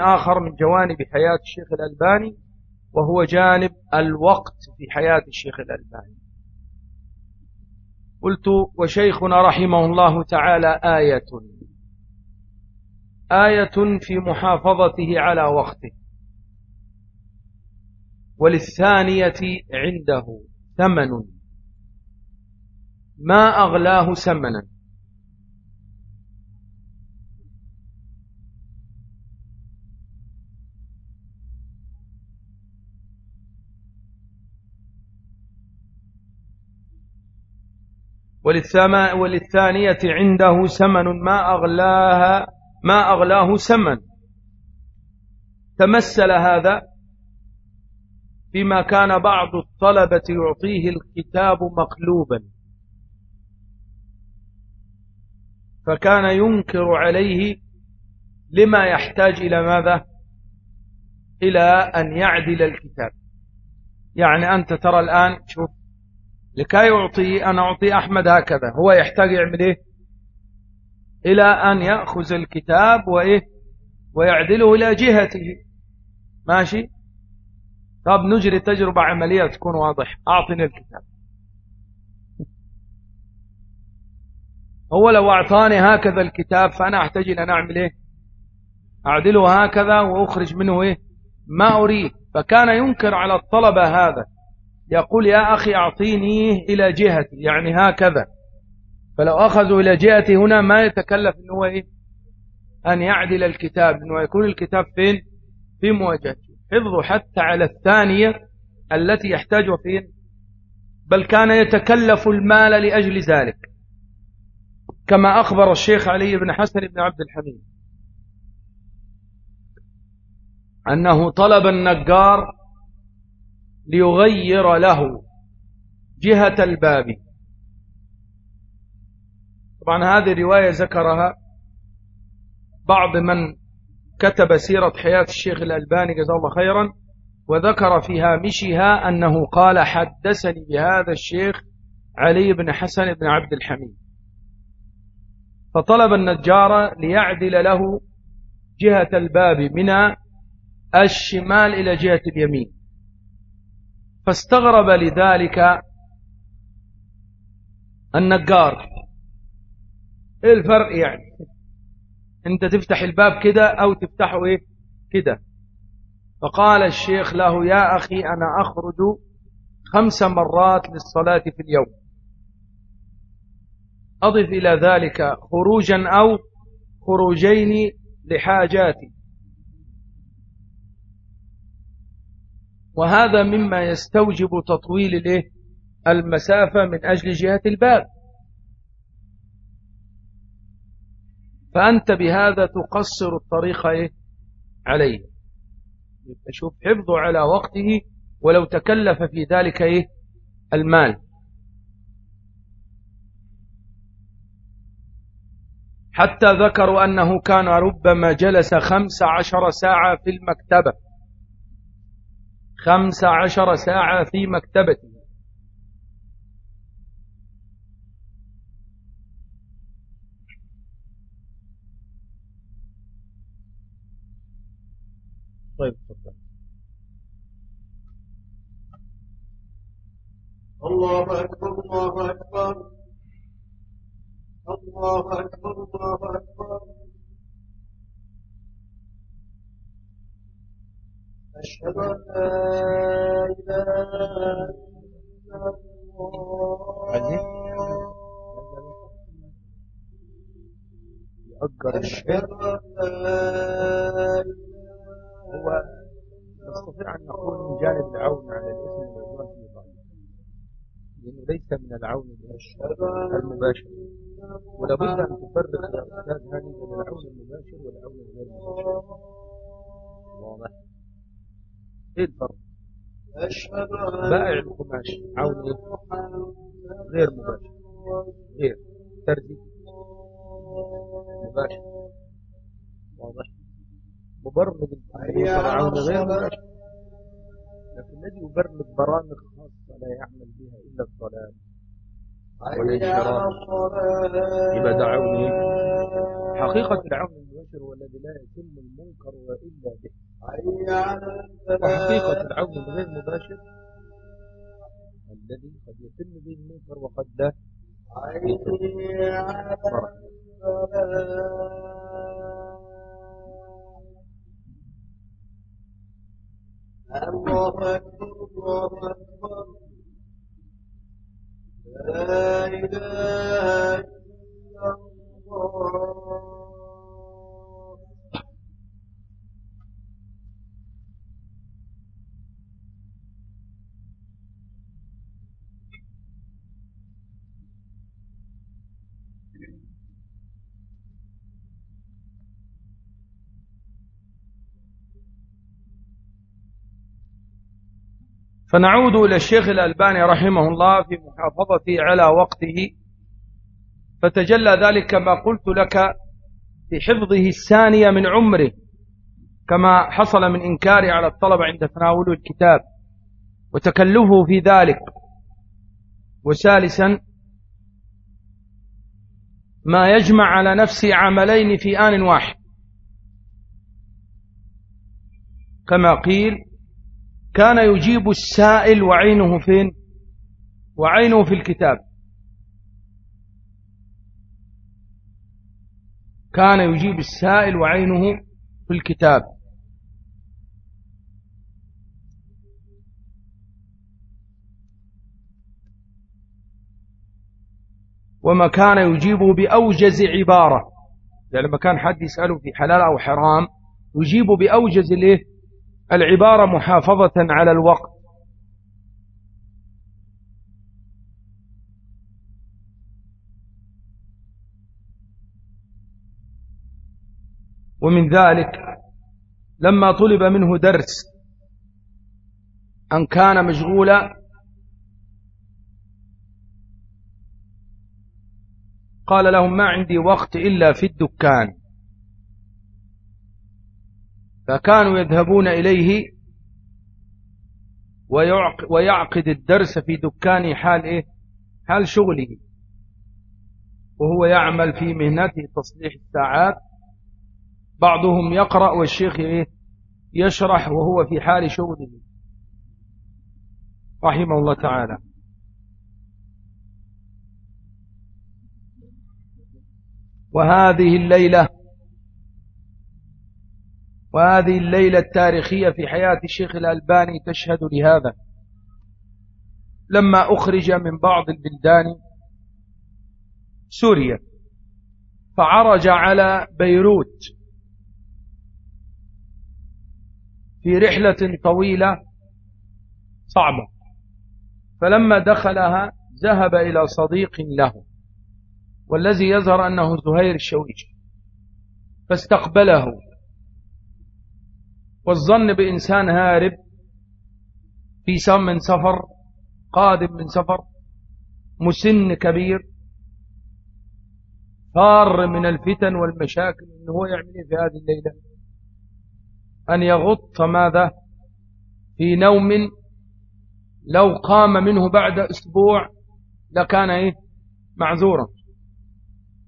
آخر من جوانب حياة الشيخ الألباني وهو جانب الوقت في حياة الشيخ الألباني. قلت وشيخنا رحمه الله تعالى آية آية في محافظته على وقته وللثانية عنده ثمن ما أغلاه ثمنا. وللثانية عنده سمن ما أغلاها ما أغلاه سمن تمثل هذا فيما كان بعض الطلبة يعطيه الكتاب مقلوبا. فكان ينكر عليه لما يحتاج إلى ماذا؟ إلى أن يعدل الكتاب. يعني أنت ترى الآن شوف لكي يعطي أنا أعطي أحمد هكذا. هو يحتاج يعمل إيه؟ إلى أن يأخذ الكتاب وإيه؟ ويعدله إلى جهته. ماشي؟ طب نجري تجربة عملية تكون واضح أعطني الكتاب. هو لو أعطاني هكذا الكتاب فأنا أحتاج إلى أن أعمل إيه؟ أعدله هكذا وأخرج منه إيه؟ ما أريد. فكان ينكر على الطلبة هذا. يقول يا أخي أعطيني إلى جهتي يعني هكذا. فلو أخذوا إلى جهتي هنا ما يتكلف أنه إيه؟ أن يعدل الكتاب أنه يكون الكتاب فين؟ في مواجهته. حفظه حتى على الثانية التي يحتاجها فين بل كان يتكلف المال لأجل ذلك. كما أخبر الشيخ علي بن حسن بن عبد الحميد أنه طلب النجار ليغير له جهة الباب. طبعا هذه الرواية ذكرها بعض من كتب سيرة حياة الشيخ الألباني جزاه الله خيرا وذكر في هامشها أنه قال حدثني بهذا الشيخ علي بن حسن بن عبد الحميد فطلب النجار ليعدل له جهة الباب من الشمال إلى جهة اليمين. فاستغرب لذلك النجار. إيه الفرق يعني؟ أنت تفتح الباب كده أو تفتحه إيه؟ كده. فقال الشيخ له يا أخي أنا أخرج خمس مرات للصلاة في اليوم. أضف إلى ذلك خروجا أو خروجين لحاجاتي. وهذا مما يستوجب تطويل الايه المسافة من أجل جهة الباب فأنت بهذا تقصر الطريق إيه؟ عليه شوف حفظه على وقته ولو تكلف في ذلك إيه؟ المال حتى ذكروا أنه كان ربما جلس خمس عشر ساعة في المكتبة خمس عشر ساعة في مكتبته طيب تفضل. الله أكبر الله أكبر. الله أكبر الله أكبر. أشهد أن لا إله إلا الله. أشهد أن لا هو نستطيع أن نقول من جانب العون على الاسم المعجون في طالب لأنه ليس من العون المباشر. ولابد أن تفرق يا أستاذ هاني بين العون المباشر والعون الغير مباشر. واضح؟ الفرق بائع القماش عون غير مباشر. غير. ترزي مباشر. واضح. مبرمج الكمبيوتر عون غير مباشر. لكن الذي يبرمج برامج خاصة لا يعمل بها إلا الضلال والانشراح. يبقى ده إيه؟ حقيقة العون المباشر هو الذي لا يتم المنكر إلا به. وحقيقة العون الغير مباشر الذي قد يتم به المنكر وقد لا. الله أكبر الله أكبر. لا إله إلا الله. فنعود إلى الشيخ الألباني رحمه الله في محافظته على وقته. فتجلى ذلك كما قلت لك في حفظه الثانية من عمره كما حصل من إنكاره على الطلبة عند تناول الكتاب وتكلفه في ذلك. وثالثا ما يجمع على نفسه عملين في آن واحد. كما قيل كان يجيب السائل وعينه فين؟ وعينه في الكتاب. كان يجيب السائل وعينه في الكتاب. وما كان يجيبه بأوجز عبارة. يعني لما كان حد يسأله في حلال أو حرام يجيبه بأوجز الإيه؟ العبارة محافظة على الوقت. ومن ذلك لما طلب منه درس أن كان مشغولا قال لهم ما عندي وقت إلا في الدكان. فكانوا يذهبون إليه ويعقد الدرس في دكان حال إيه؟ حال شغله. وهو يعمل في مهنته تصليح الساعات. بعضهم يقرأ والشيخ إيه؟ يشرح وهو في حال شغله. رحمه الله تعالى. وهذه الليلة وهذه الليلة التاريخية في حياة الشيخ الألباني تشهد لهذا. لما أخرج من بعض البلدان سوريا فعرج على بيروت في رحلة طويلة صعبة. فلما دخلها ذهب إلى صديق له والذي يظهر أنه زهير الشويش فاستقبله. والظن بإنسان هارب في سم من سفر قادم من سفر مسن كبير فار من الفتن والمشاكل إنه هو يعمل إيه في هذه الليلة؟ أن يغط ماذا؟ في نوم لو قام منه بعد أسبوع لكان إيه؟ معذورا.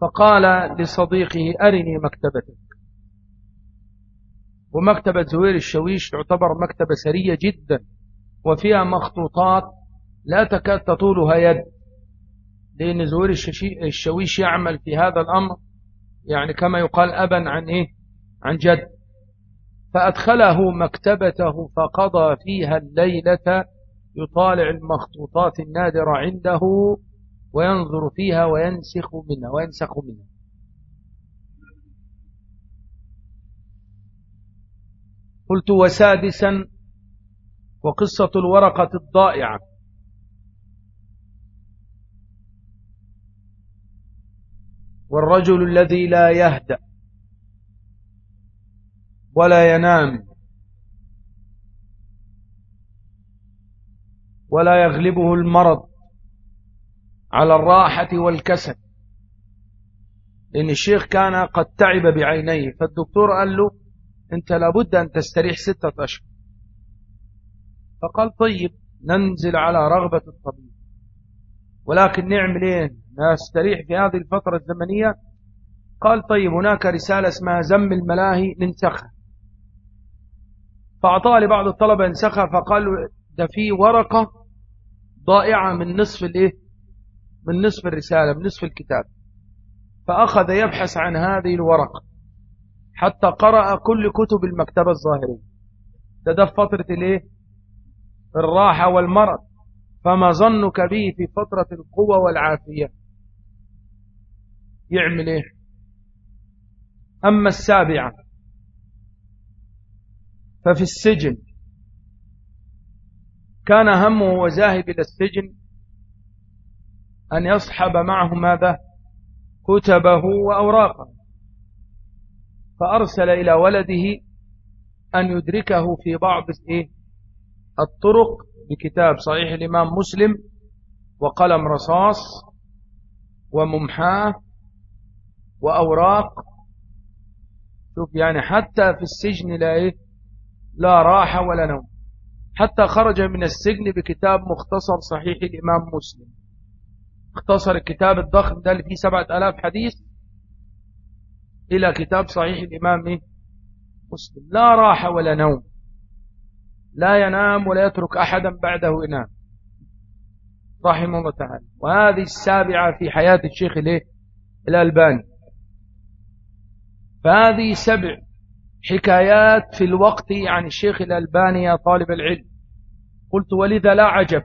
فقال لصديقه أرني مكتبتك. ومكتبة زوير الشويش تعتبر مكتبة سرية جدا وفيها مخطوطات لا تكاد تطولها يد. لأن زوير الشويش يعمل في هذا الأمر يعني كما يقال أبا عن إيه؟ عن جد. فأدخله مكتبته فقضى فيها الليلة يطالع المخطوطات النادرة عنده وينظر فيها وينسخ منها وينسخ منها. قلت وسادسا وقصة الورقة الضائعة. والرجل الذي لا يهدأ ولا ينام ولا يغلبه المرض على الراحة والكسل. لأن الشيخ كان قد تعب بعينيه فالدكتور قال له أنت لابد أن تستريح ستة أشهر. فقال طيب ننزل على رغبة الطبيب. ولكن نعمل إيه نستريح في هذه الفترة الزمنية؟ قال طيب هناك رسالة اسمها زم الملاهي ننسخها. فأعطاها لبعض الطلبة ينسخها فقال ده في ورقة ضائعة من نصف الإيه؟ من نصف الرسالة من نصف الكتاب. فأخذ يبحث عن هذه الورقة. حتى قرأ كل كتب المكتبة الظاهرية. ده ده في فترة الإيه؟ الراحة والمرض. فما ظنك به في فترة القوة والعافية. يعمل إيه؟ أما السابعة ففي السجن. كان همه وهو ذاهب إلى السجن أن يصحب معه ماذا؟ كتبه وأوراقه. فأرسل إلى ولده أن يدركه في بعض إيه؟ الطرق بكتاب صحيح الإمام مسلم وقلم رصاص وممحاة وأوراق. شوف يعني حتى في السجن لا إيه؟ لا راحة ولا نوم. حتى خرج من السجن بكتاب مختصر صحيح الإمام مسلم. اختصر الكتاب الضخم ده اللي فيه سبعة ألاف حديث. إلى كتاب صحيح الإمام؟ مسلم. لا راحة ولا نوم. لا ينام ولا يترك أحدا بعده ينام رحمه الله تعالى. وهذه السابعة في حياة الشيخ الألباني. فهذه سبع حكايات في الوقت عن الشيخ الألباني يا طالب العلم. قلت ولذا لا عجب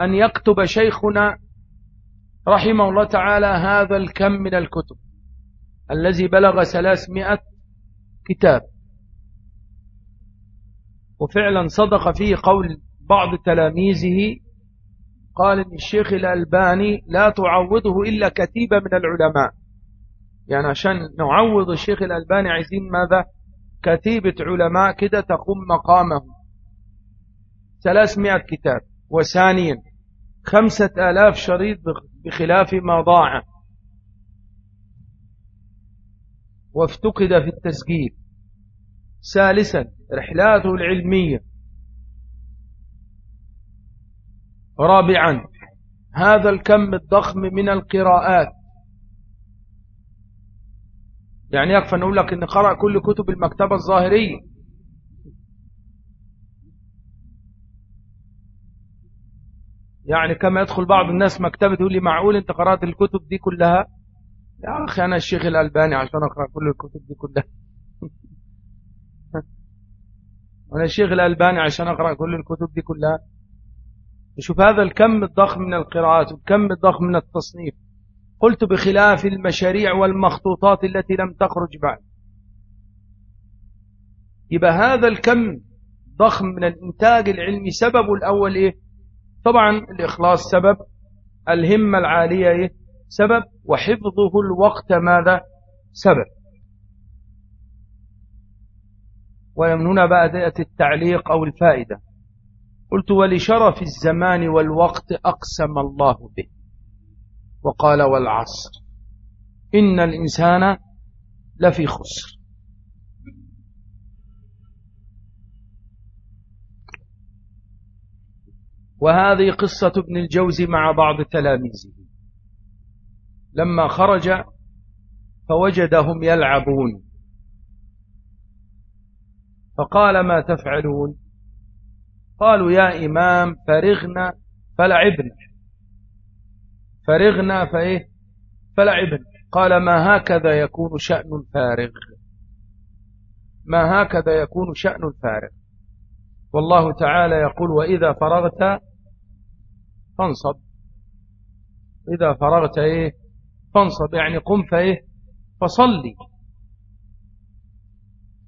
أن يكتب شيخنا رحمه الله تعالى هذا الكم من الكتب. الذي بلغ ثلاثمائة كتاب. وفعلا صدق فيه قول بعض تلاميذه قال إن الشيخ الألباني لا تعوضه إلا كتيبة من العلماء. يعني عشان نعوض الشيخ الألباني عايزين ماذا؟ كتيبة علماء كده تقوم مقامه ثلاثمائة كتاب. وثانيا خمسة آلاف شريط بخلاف ما ضاع. وافتقد في التسجيل. ثالثا رحلاته العلمية. رابعا هذا الكم الضخم من القراءات. يعني يكفى نقول لك ان قرأ كل كتب المكتبة الظاهرية. يعني كما يدخل بعض الناس مكتبة يقول لي معقول أنت قرأت الكتب دي كلها؟ يا أخي أنا الشيخ الألباني عشان أقرأ كل الكتب دي كلها. أنا الشيخ الألباني عشان أقرأ كل الكتب دي كلها. شوف هذا الكم الضخم من القراءات والكم الضخم من التصنيف. قلت بخلاف المشاريع والمخطوطات التي لم تخرج بعد. يبقى هذا الكم ضخم من الإنتاج العلمي سببه الأول إيه؟ طبعا الإخلاص سبب. الهمة العالية إيه؟ سبب وحفظه الوقت ماذا؟ سبب. ومن هنا بدأت التعليق أو الفائدة. قلت ولشرف الزمان والوقت أقسم الله به. وقال والعصر. إن الإنسان لفي خسر. وهذه قصة ابن الجوزي مع بعض تلاميذه. لما خرج فوجدهم يلعبون. فقال ما تفعلون؟ قالوا يا إمام فرغنا فلعبنا. فرغنا فإيه؟ فلعبنا. قال ما هكذا يكون شأن الفارغ ما هكذا يكون شأن الفارغ والله تعالى يقول وإذا فرغت فانصب. إذا فرغت إيه؟ فانصب يعني قم فإيه؟ فصلي.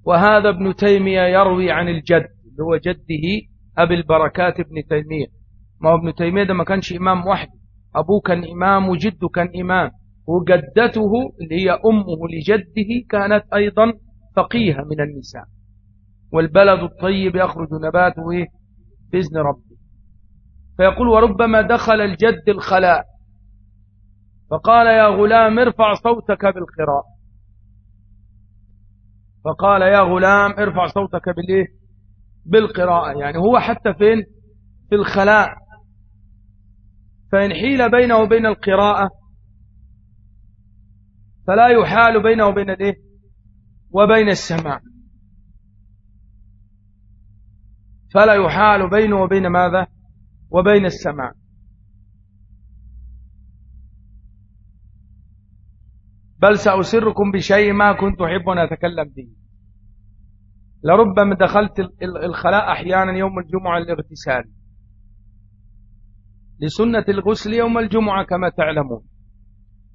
وهذا ابن تيمية يروي عن الجد اللي هو جده أبي البركات ابن تيمية. ما هو ابن تيمية ده ما كانش إمام واحد أبوه كان إمام وجده كان إمام. وجدته اللي هي أمه لجده كانت أيضا فقيهة من النساء. والبلد الطيب يخرج نباته إيه؟ بإذن ربه. فيقول وربما دخل الجد الخلاء. فقال يا غلام ارفع صوتك بالقراءة. فقال يا غلام ارفع صوتك بالإيه؟ بالقراءة. يعني هو حتى فين؟ في الخلاء. فإن حيل بينه وبين القراءة فلا يحال بينه وبين الإيه؟ وبين السماع فلا يحال بينه وبين ماذا؟ وبين السماع بل سأسركم بشيء ما كنت أحب أن أتكلم به. لربما دخلت الخلاء أحيانا يوم الجمعة للاغتسال. لسنة الغسل يوم الجمعة كما تعلمون.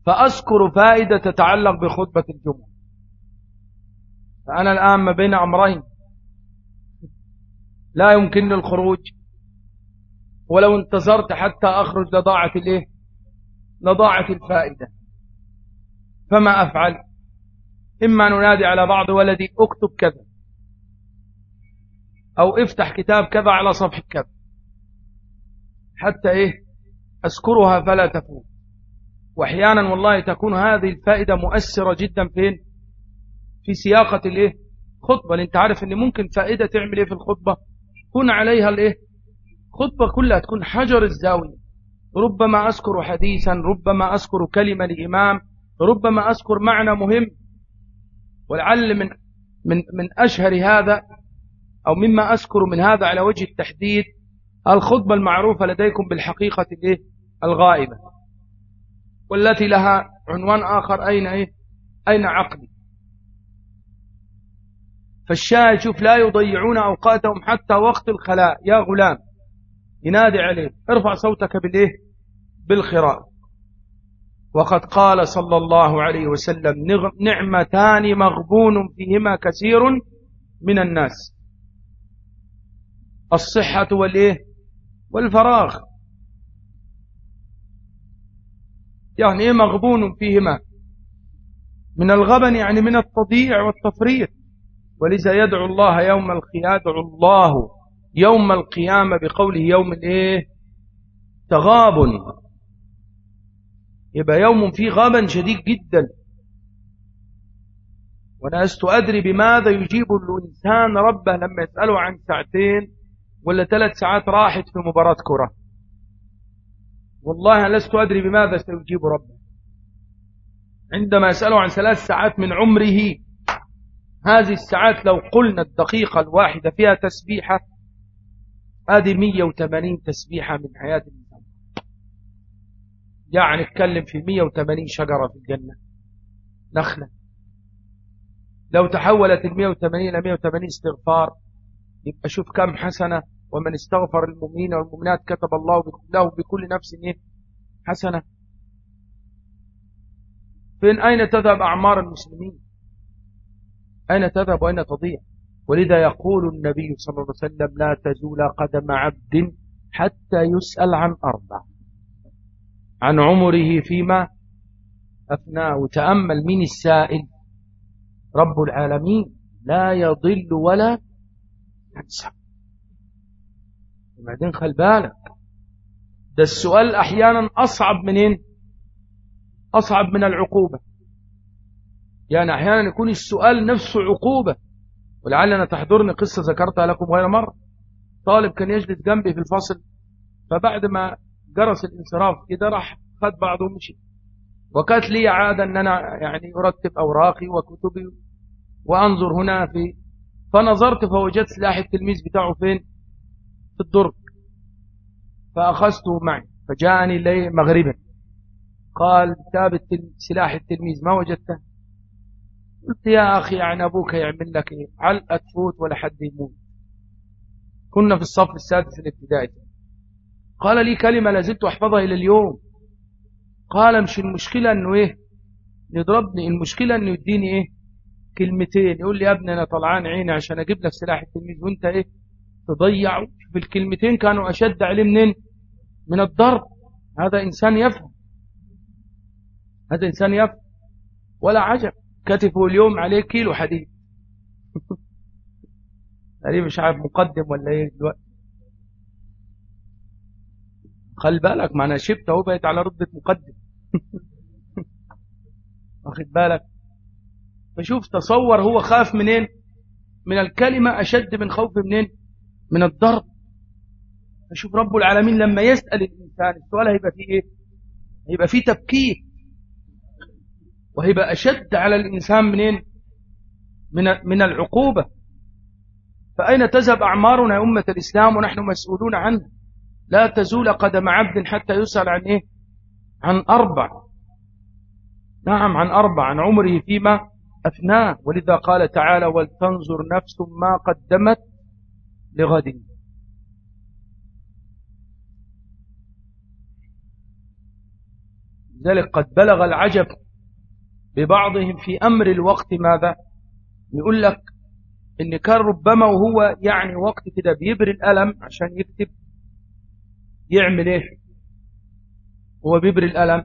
فأذكر فائدة تتعلق بخطبة الجمعة. فأنا الآن ما بين أمرين. لا يمكن الخروج. ولو انتظرت حتى أخرج لضاعة الإيه؟ لضاعة الفائدة. فما أفعل؟ إما ننادي على بعض ولدي اكتب كذا. أو افتح كتاب كذا على صفحة كذا. حتى إيه؟ أذكرها فلا تفوت. وأحيانا والله تكون هذه الفائدة مؤثرة جدا فين؟ في سياقة الإيه؟ خطبة. لأنت عارف أن ممكن فائدة تعمل إيه في الخطبة؟ كون عليها الإيه؟ خطبة كلها تكون حجر الزاوية. ربما أذكر حديثا ربما أذكر كلمة لإمام ربما أذكر معنى مهم ولعل من من من أشهر هذا أو مما أذكر من هذا على وجه التحديد الخطبة المعروفة لديكم بالحقيقة الإيه الغائبة والتي لها عنوان آخر أين إيه؟ أين عقلي؟ فالشاهد شوف لا يضيعون أوقاتهم حتى وقت الخلاء. يا غلام ينادي عليه ارفع صوتك بالإيه؟ بالخراء. وقد قال صلى الله عليه وسلم نعمتان مغبون فيهما كثير من الناس. الصحة والإيه؟ والفراغ. يعني إيه مغبون فيهما؟ من الغبن يعني من التضييع والتفريط. ولذا يدعو الله يوم القيامة يدعو الله يوم القيامة بقوله يوم الإيه؟ تغابن. يبقى يوم فيه غابا شديد جدا. وأنا لست أدري بماذا يجيب الإنسان ربه لما يسأله عن ساعتين ولا ثلاث ساعات راحت في مباراة كرة. والله لست أدري بماذا سيجيب ربه. عندما يسأله عن ثلاث ساعات من عمره هذه الساعات لو قلنا الدقيقة الواحدة فيها تسبيحة هذه 180 تسبيحة من حياة الإنسان يعني اتكلم في 180 شجرة في الجنة. نخلة. لو تحولت ال 180 إلى 180 استغفار يبقى شوف كم حسنة. ومن استغفر المؤمنين والمؤمنات كتب الله له بكل نفس إيه؟ حسنة. فين أين تذهب أعمار المسلمين؟ أين تذهب وأين تضيع؟ ولذا يقول النبي صلى الله عليه وسلم لا تزول قدم عبد حتى يسأل عن أربع عن عمره فيما أفناه وتأمل من السائل رب العالمين لا يضل ولا ينسى. وبعدين خل بالك ده السؤال أحيانا أصعب منين أصعب من العقوبة. يعني أحيانا يكون السؤال نفسه عقوبة. ولعلنا تحضرني قصة ذكرتها لكم غير مرة. طالب كان يجلس جنبي في الفصل فبعد ما جرس الانصراف كده راح خد بعضه ومشي. وكانت لي عادة أن أنا يعني أرتب أوراقي وكتبي وأنظر هنا في فنظرت فوجدت سلاح التلميذ بتاعه فين؟ في الدرج. فأخذته معي فجاءني لي مغربا. قال كتاب سلاح التلميذ ما وجدته؟ قلت يا أخي يعني أبوك يعمل لك إيه؟ علقة تفوت ولا حد يموت؟ كنا في الصف السادس الابتدائي. قال لي كلمة لازلت أحفظها إلى اليوم. قال مش المشكلة أنه إيه؟ يضربني المشكلة أنه يديني إيه؟ كلمتين. يقول لي يا ابني أنا طلعان عيني عشان أجيب لك سلاح التلميذ وأنت إيه؟ تضيع. في الكلمتين كانوا أشد عليه منين؟ من الضرب. هذا إنسان يفهم. هذا إنسان يفهم. ولا عجب. كتفه اليوم عليه كيلو حديد. تقريبا مش عارف مقدم ولا إيه دلوقتي. خلي بالك ما أنا شبت أهو بقيت على رتبه مقدم. واخد بالك؟ فشوف تصور هو خاف منين؟ من الكلمة أشد من خوف منين؟ من الضرب. فشوف رب العالمين لما يسأل الإنسان السؤال هيبقى فيه إيه؟ هيبقى فيه تبكير وهيبقى أشد على الإنسان منين؟ من من العقوبة. فأين تذهب أعمارنا يا أمة الإسلام ونحن مسؤولون عنها؟ لا تزول قدم عبد حتى يسأل عن إيه؟ عن أربع. نعم عن أربع عن عمره فيما أفناه ولذا قال تعالى ولتنظر نفس ما قدمت لغد. لذلك قد بلغ العجب ببعضهم في أمر الوقت ماذا؟ يقول لك إن كان ربما وهو يعني وقت كده بيبري الألم عشان يكتب يعمل إيه هو بيبري الألم.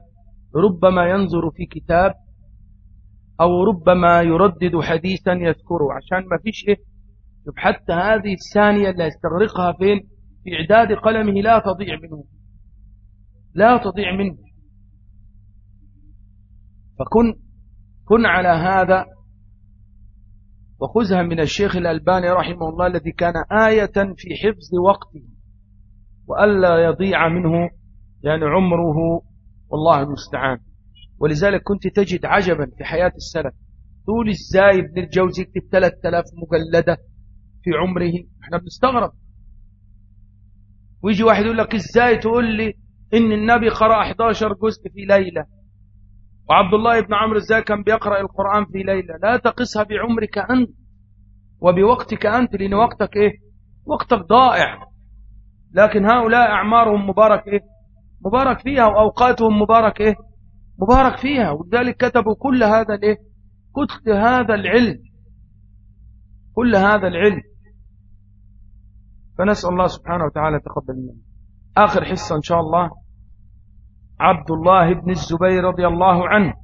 ربما ينظر في كتاب أو ربما يردد حديثا يذكره. عشان ما فيش إيه؟ حتى هذه الثانية اللي يستغرقها فين؟ في إعداد قلمه لا تضيع منه. لا تضيع منه. فكن كن على هذا وخذها من الشيخ الألباني رحمه الله الذي كان آية في حفظ وقته. وألا يضيع منه يعني عمره والله المستعان. ولذلك كنت تجد عجبا في حياة السلف. طول إزاي ابن الجوزي يكتب 3000 مجلدة في عمره. إحنا بنستغرب. ويجي واحد يقول لك إزاي تقول لي إن النبي قرأ 11 جزء في ليلة. وعبد الله بن عمرو إزاي كان بيقرأ القرآن في ليلة. لا تقسها بعمرك أنت وبوقتك أنت لأن وقتك إيه؟ وقتك ضائع. لكن هؤلاء أعمارهم مبارك إيه مبارك فيها وأوقاتهم مبارك إيه مبارك فيها. ولذلك كتبوا كل هذا الإيه كتب هذا العلم. كل هذا العلم. فنسأل الله سبحانه وتعالى تقبل منا آخر حصة إن شاء الله. عبد الله بن الزبير رضي الله عنه.